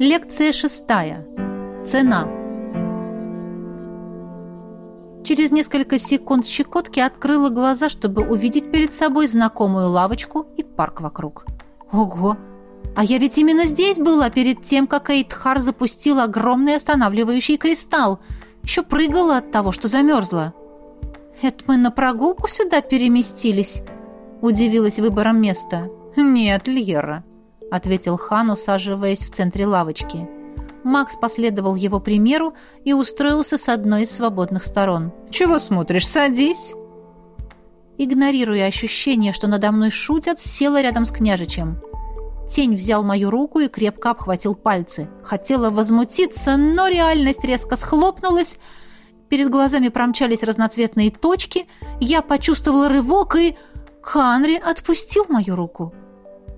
Лекция шестая. Цена. Через несколько секунд щекотки открыла глаза, чтобы увидеть перед собой знакомую лавочку и парк вокруг. Ого! А я ведь именно здесь была перед тем, как Эйтхар запустил огромный останавливающий кристалл. Еще прыгала от того, что замерзла. «Это мы на прогулку сюда переместились?» – удивилась выбором места. «Нет, Льера», ответил хан, усаживаясь в центре лавочки. Макс последовал его примеру и устроился с одной из свободных сторон. «Чего смотришь? Садись!» Игнорируя ощущение, что надо мной шутят, села рядом с княжичем. Тень взял мою руку и крепко обхватил пальцы. Хотела возмутиться, но реальность резко схлопнулась. Перед глазами промчались разноцветные точки. Я почувствовала рывок и... Ханри отпустил мою руку.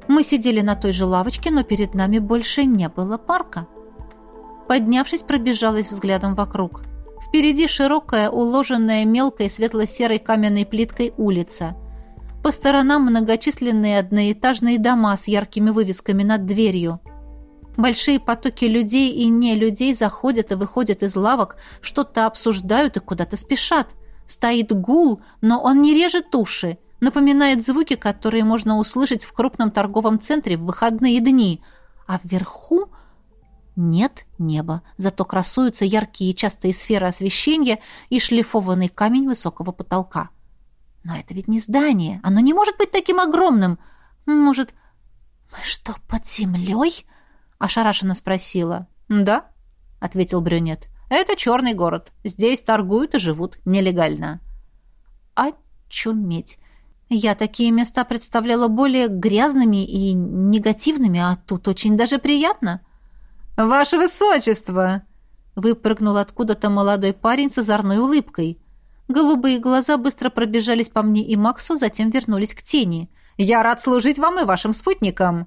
Мы сидели на той же лавочке, но перед нами больше не было парка. Поднявшись, пробежалась взглядом вокруг. Впереди широкая, уложенная мелкой светло-серой каменной плиткой улица. По сторонам многочисленные одноэтажные дома с яркими вывесками над дверью. Большие потоки людей и не людей заходят и выходят из лавок, что-то обсуждают и куда-то спешат. Стоит гул, но он не режет уши напоминает звуки, которые можно услышать в крупном торговом центре в выходные дни, а вверху нет неба, зато красуются яркие частые сферы освещения и шлифованный камень высокого потолка. Но это ведь не здание, оно не может быть таким огромным. Может, мы что, под землей? Ошарашенно спросила. Да, ответил брюнет. Это черный город. Здесь торгуют и живут нелегально. Очуметь. Я такие места представляла более грязными и негативными, а тут очень даже приятно. «Ваше высочество!» — выпрыгнул откуда-то молодой парень с озорной улыбкой. Голубые глаза быстро пробежались по мне и Максу, затем вернулись к тени. «Я рад служить вам и вашим спутникам!»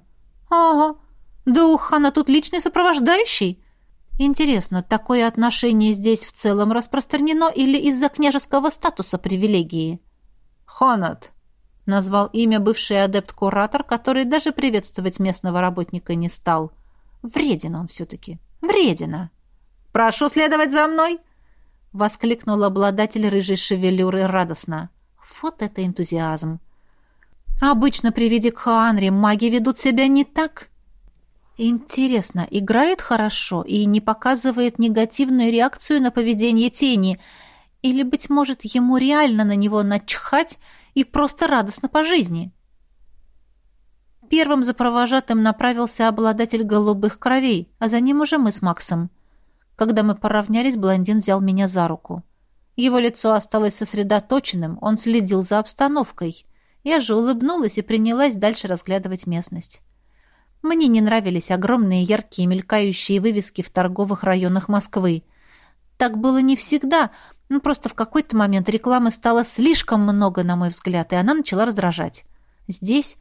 «Ого! Да у хана тут личный сопровождающий!» «Интересно, такое отношение здесь в целом распространено или из-за княжеского статуса привилегии?» «Ханат!» назвал имя бывший адепт-куратор, который даже приветствовать местного работника не стал. Вреден он все-таки. Вредина. «Прошу следовать за мной!» — воскликнул обладатель рыжей шевелюры радостно. «Вот это энтузиазм!» «Обычно при виде Кхаанри маги ведут себя не так!» «Интересно, играет хорошо и не показывает негативную реакцию на поведение тени?» Или, быть может, ему реально на него начхать, и просто радостно по жизни. Первым за провожатым направился обладатель голубых кровей, а за ним уже мы с Максом. Когда мы поравнялись, блондин взял меня за руку. Его лицо осталось сосредоточенным, он следил за обстановкой. Я же улыбнулась и принялась дальше разглядывать местность. Мне не нравились огромные яркие мелькающие вывески в торговых районах Москвы. Так было не всегда, ну, просто в какой-то момент рекламы стало слишком много, на мой взгляд, и она начала раздражать. Здесь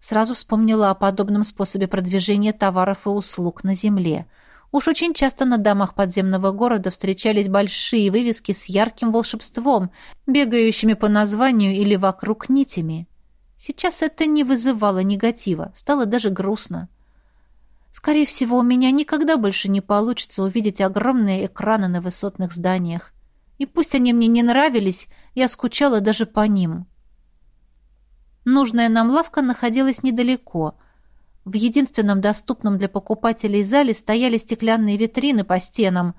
сразу вспомнила о подобном способе продвижения товаров и услуг на земле. Уж очень часто на домах подземного города встречались большие вывески с ярким волшебством, бегающими по названию или вокруг нитями. Сейчас это не вызывало негатива, стало даже грустно. Скорее всего, у меня никогда больше не получится увидеть огромные экраны на высотных зданиях. И пусть они мне не нравились, я скучала даже по ним. Нужная нам лавка находилась недалеко. В единственном доступном для покупателей зале стояли стеклянные витрины по стенам,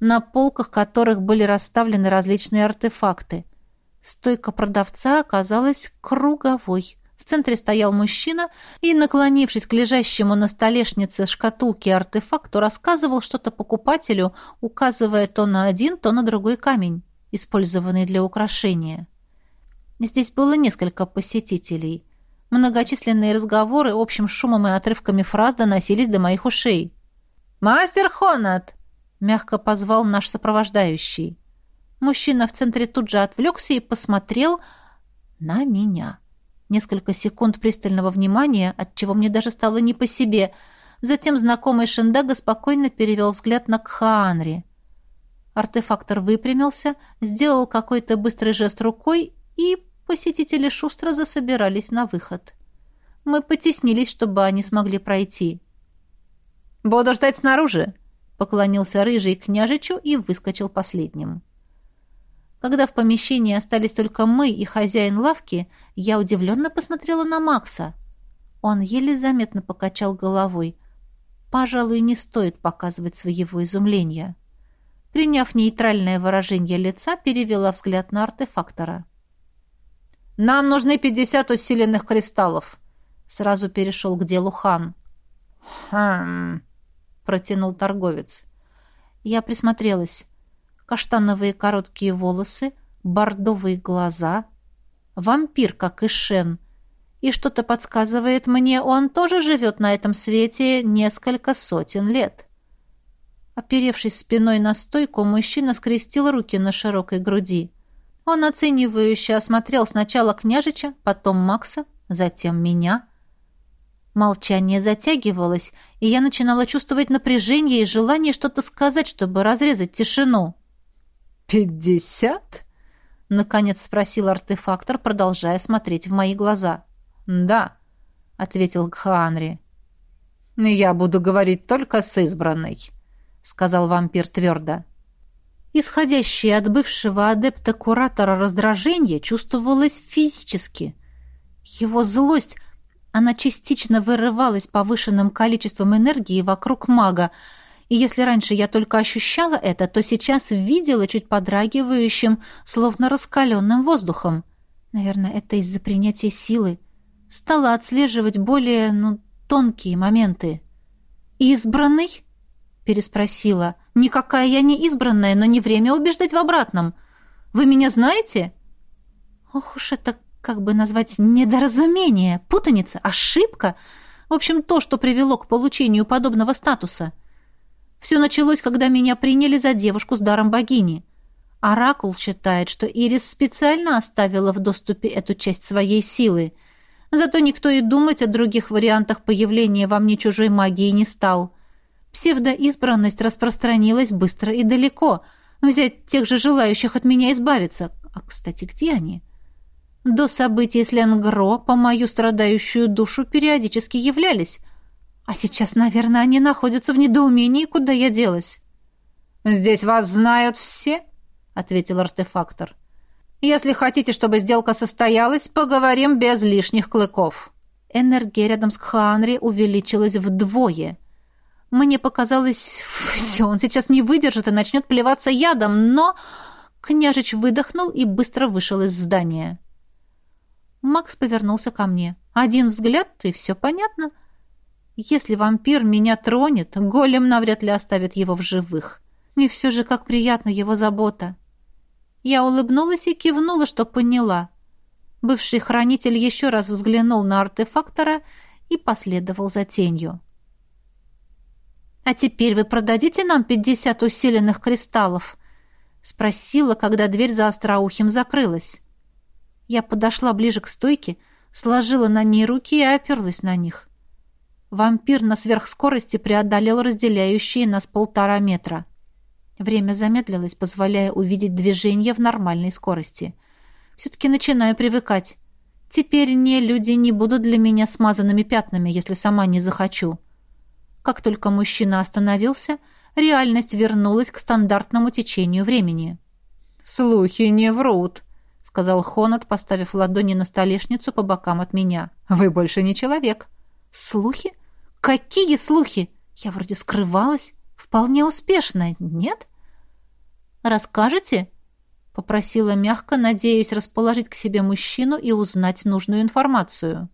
на полках которых были расставлены различные артефакты. Стойка продавца оказалась круговой. В центре стоял мужчина и, наклонившись к лежащему на столешнице шкатулке артефакту, рассказывал что-то покупателю, указывая то на один, то на другой камень, использованный для украшения. Здесь было несколько посетителей. Многочисленные разговоры общим шумом и отрывками фраз доносились до моих ушей. «Мастер Хонат!» — мягко позвал наш сопровождающий. Мужчина в центре тут же отвлекся и посмотрел на меня. Несколько секунд пристального внимания, от чего мне даже стало не по себе. Затем знакомый Шиндага спокойно перевел взгляд на Кхаанри. Артефактор выпрямился, сделал какой-то быстрый жест рукой, и посетители шустро засобирались на выход. Мы потеснились, чтобы они смогли пройти. «Буду ждать снаружи!» — поклонился рыжий княжичу и выскочил последним. Когда в помещении остались только мы и хозяин лавки, я удивленно посмотрела на Макса. Он еле заметно покачал головой. Пожалуй, не стоит показывать своего изумления. Приняв нейтральное выражение лица, перевела взгляд на артефактора. «Нам нужны пятьдесят усиленных кристаллов», — сразу перешел к делу хан. «Хм...» — протянул торговец. Я присмотрелась каштановые короткие волосы, бордовые глаза. Вампир, как и Шен. И что-то подсказывает мне, он тоже живет на этом свете несколько сотен лет. Оперевшись спиной на стойку, мужчина скрестил руки на широкой груди. Он оценивающе осмотрел сначала княжича, потом Макса, затем меня. Молчание затягивалось, и я начинала чувствовать напряжение и желание что-то сказать, чтобы разрезать тишину. «Пятьдесят?» — наконец спросил артефактор, продолжая смотреть в мои глаза. «Да», — ответил Гханри. «Я буду говорить только с избранной», — сказал вампир твердо. Исходящее от бывшего адепта-куратора раздражение чувствовалось физически. Его злость, она частично вырывалась повышенным количеством энергии вокруг мага, и если раньше я только ощущала это, то сейчас видела чуть подрагивающим, словно раскаленным воздухом. Наверное, это из-за принятия силы. Стала отслеживать более, ну, тонкие моменты. «Избранный?» — переспросила. «Никакая я не избранная, но не время убеждать в обратном. Вы меня знаете?» «Ох уж это, как бы назвать, недоразумение, путаница, ошибка. В общем, то, что привело к получению подобного статуса». Все началось, когда меня приняли за девушку с даром богини. Оракул считает, что Ирис специально оставила в доступе эту часть своей силы. Зато никто и думать о других вариантах появления во мне чужой магии не стал. Псевдоизбранность распространилась быстро и далеко. Взять тех же желающих от меня избавиться. А, кстати, где они? До событий с Ленгро по мою страдающую душу периодически являлись, а сейчас, наверное, они находятся в недоумении, куда я делась. «Здесь вас знают все», — ответил артефактор. «Если хотите, чтобы сделка состоялась, поговорим без лишних клыков». Энергия рядом с Ханри увеличилась вдвое. Мне показалось, все, он сейчас не выдержит и начнет плеваться ядом, но... Княжич выдохнул и быстро вышел из здания. Макс повернулся ко мне. «Один взгляд, и все понятно». Если вампир меня тронет, голем навряд ли оставит его в живых. И все же как приятна его забота. Я улыбнулась и кивнула, что поняла. Бывший хранитель еще раз взглянул на артефактора и последовал за тенью. «А теперь вы продадите нам пятьдесят усиленных кристаллов?» — спросила, когда дверь за остроухим закрылась. Я подошла ближе к стойке, сложила на ней руки и оперлась на них. Вампир на сверхскорости преодолел разделяющие нас полтора метра. Время замедлилось, позволяя увидеть движение в нормальной скорости. Все-таки начинаю привыкать. Теперь не люди не будут для меня смазанными пятнами, если сама не захочу. Как только мужчина остановился, реальность вернулась к стандартному течению времени. «Слухи не врут», — сказал Хонат, поставив ладони на столешницу по бокам от меня. «Вы больше не человек». «Слухи? какие слухи! Я вроде скрывалась. Вполне успешно, нет? Расскажете? Попросила мягко, надеясь расположить к себе мужчину и узнать нужную информацию.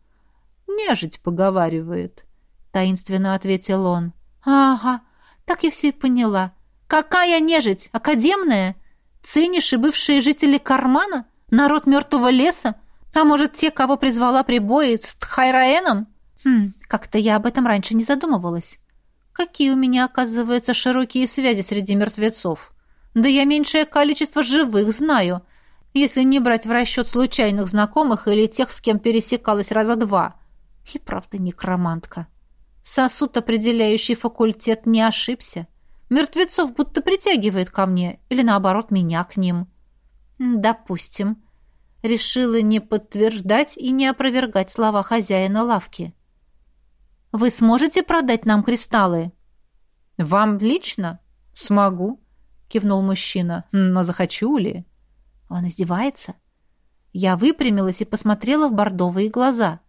Нежить поговаривает. Таинственно ответил он. Ага, так я все и поняла. Какая нежить? Академная? Циниши бывшие жители кармана? Народ мертвого леса? А может, те, кого призвала прибои с Тхайраэном? Хм, как-то я об этом раньше не задумывалась. Какие у меня, оказывается, широкие связи среди мертвецов. Да я меньшее количество живых знаю, если не брать в расчет случайных знакомых или тех, с кем пересекалась раза два. И правда некромантка. Сосуд, определяющий факультет, не ошибся. Мертвецов будто притягивает ко мне, или наоборот, меня к ним. Допустим. Решила не подтверждать и не опровергать слова хозяина лавки. — вы сможете продать нам кристаллы?» «Вам лично?» «Смогу», — кивнул мужчина. «Но захочу ли?» Он издевается. Я выпрямилась и посмотрела в бордовые глаза.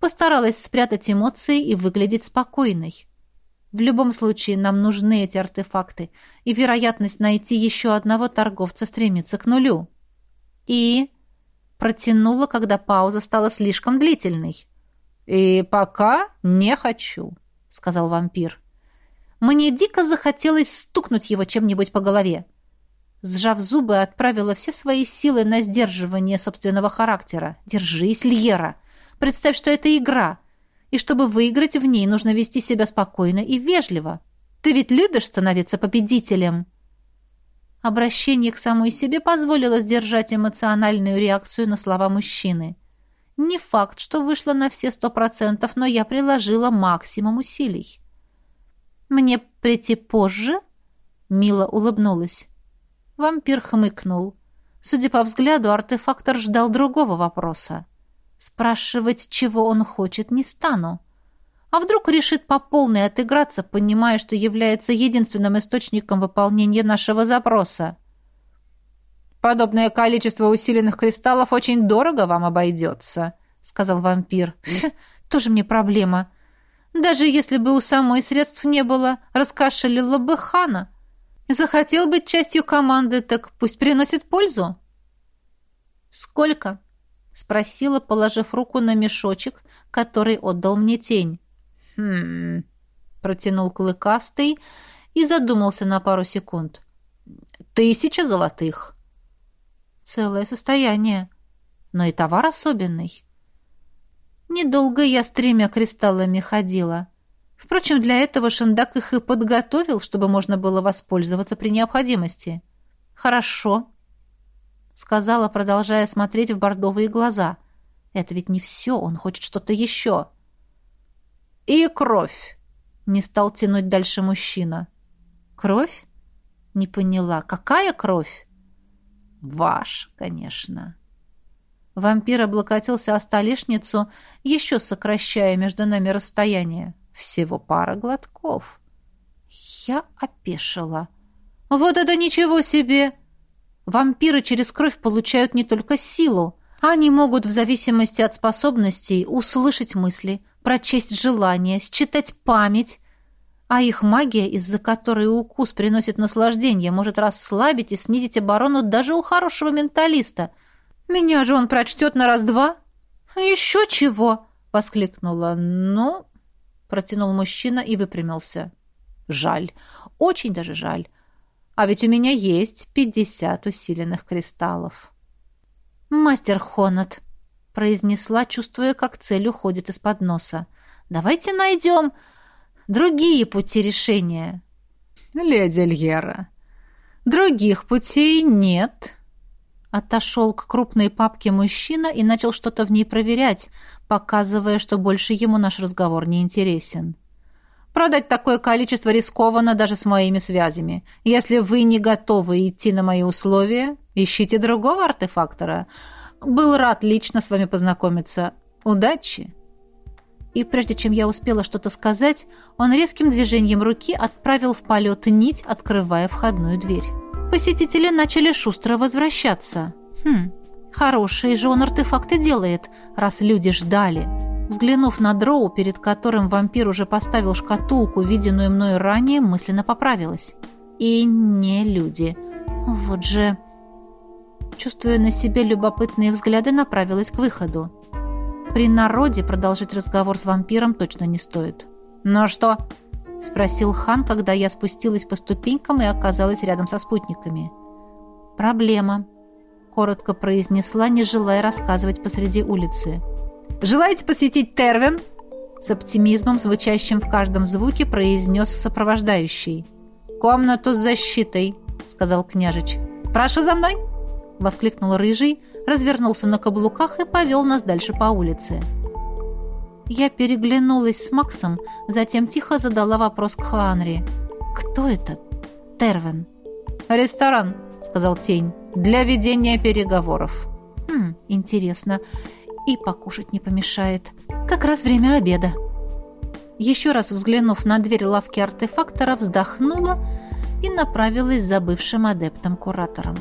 Постаралась спрятать эмоции и выглядеть спокойной. В любом случае, нам нужны эти артефакты, и вероятность найти еще одного торговца стремится к нулю. И протянула, когда пауза стала слишком длительной. «И пока не хочу», — сказал вампир. Мне дико захотелось стукнуть его чем-нибудь по голове. Сжав зубы, отправила все свои силы на сдерживание собственного характера. «Держись, Льера! Представь, что это игра!» и чтобы выиграть в ней, нужно вести себя спокойно и вежливо. Ты ведь любишь становиться победителем. Обращение к самой себе позволило сдержать эмоциональную реакцию на слова мужчины. Не факт, что вышла на все сто процентов, но я приложила максимум усилий. «Мне прийти позже?» Мила улыбнулась. Вампир хмыкнул. Судя по взгляду, артефактор ждал другого вопроса. Спрашивать, чего он хочет, не стану. А вдруг решит по полной отыграться, понимая, что является единственным источником выполнения нашего запроса? Подобное количество усиленных кристаллов очень дорого вам обойдется», — сказал вампир. «Тоже мне проблема. Даже если бы у самой средств не было, раскашелила бы хана. Захотел быть частью команды, так пусть приносит пользу». «Сколько?» — спросила, положив руку на мешочек, который отдал мне тень. «Хм...» — протянул клыкастый и задумался на пару секунд. «Тысяча золотых». Целое состояние. Но и товар особенный. Недолго я с тремя кристаллами ходила. Впрочем, для этого Шендак их и подготовил, чтобы можно было воспользоваться при необходимости. «Хорошо», — сказала, продолжая смотреть в бордовые глаза. «Это ведь не все, он хочет что-то еще». «И кровь», — не стал тянуть дальше мужчина. «Кровь?» — не поняла. «Какая кровь?» Ваш, конечно. Вампир облокотился о столешницу, еще сокращая между нами расстояние. Всего пара глотков. Я опешила. «Вот это ничего себе!» Вампиры через кровь получают не только силу. Они могут в зависимости от способностей услышать мысли, прочесть желания, считать память, а их магия, из-за которой укус приносит наслаждение, может расслабить и снизить оборону даже у хорошего менталиста. Меня же он прочтет на раз-два». А «Еще чего!» — воскликнула. Но — протянул мужчина и выпрямился. «Жаль. Очень даже жаль. А ведь у меня есть пятьдесят усиленных кристаллов». «Мастер Хонат», — произнесла, чувствуя, как цель уходит из-под носа. «Давайте найдем...» другие пути решения. Леди Льера, других путей нет. Отошел к крупной папке мужчина и начал что-то в ней проверять, показывая, что больше ему наш разговор не интересен. Продать такое количество рискованно даже с моими связями. Если вы не готовы идти на мои условия, ищите другого артефактора. Был рад лично с вами познакомиться. Удачи!» и прежде чем я успела что-то сказать, он резким движением руки отправил в полет нить, открывая входную дверь. Посетители начали шустро возвращаться. Хм, хорошие же он артефакты делает, раз люди ждали. Взглянув на дроу, перед которым вампир уже поставил шкатулку, виденную мной ранее, мысленно поправилась. И не люди. Вот же... Чувствуя на себе любопытные взгляды, направилась к выходу. При народе продолжить разговор с вампиром точно не стоит. но что?» – спросил хан, когда я спустилась по ступенькам и оказалась рядом со спутниками. «Проблема», – коротко произнесла, не желая рассказывать посреди улицы. «Желаете посетить Тервин?» С оптимизмом, звучащим в каждом звуке, произнес сопровождающий. «Комнату с защитой», — сказал княжич. «Прошу за мной!» — воскликнул рыжий, — развернулся на каблуках и повел нас дальше по улице. Я переглянулась с Максом, затем тихо задала вопрос к Ханри. «Кто это? Тервен?» «Ресторан», — сказал Тень, — «для ведения переговоров». «Хм, интересно. И покушать не помешает. Как раз время обеда». Еще раз взглянув на дверь лавки артефактора, вздохнула и направилась за бывшим адептом-куратором.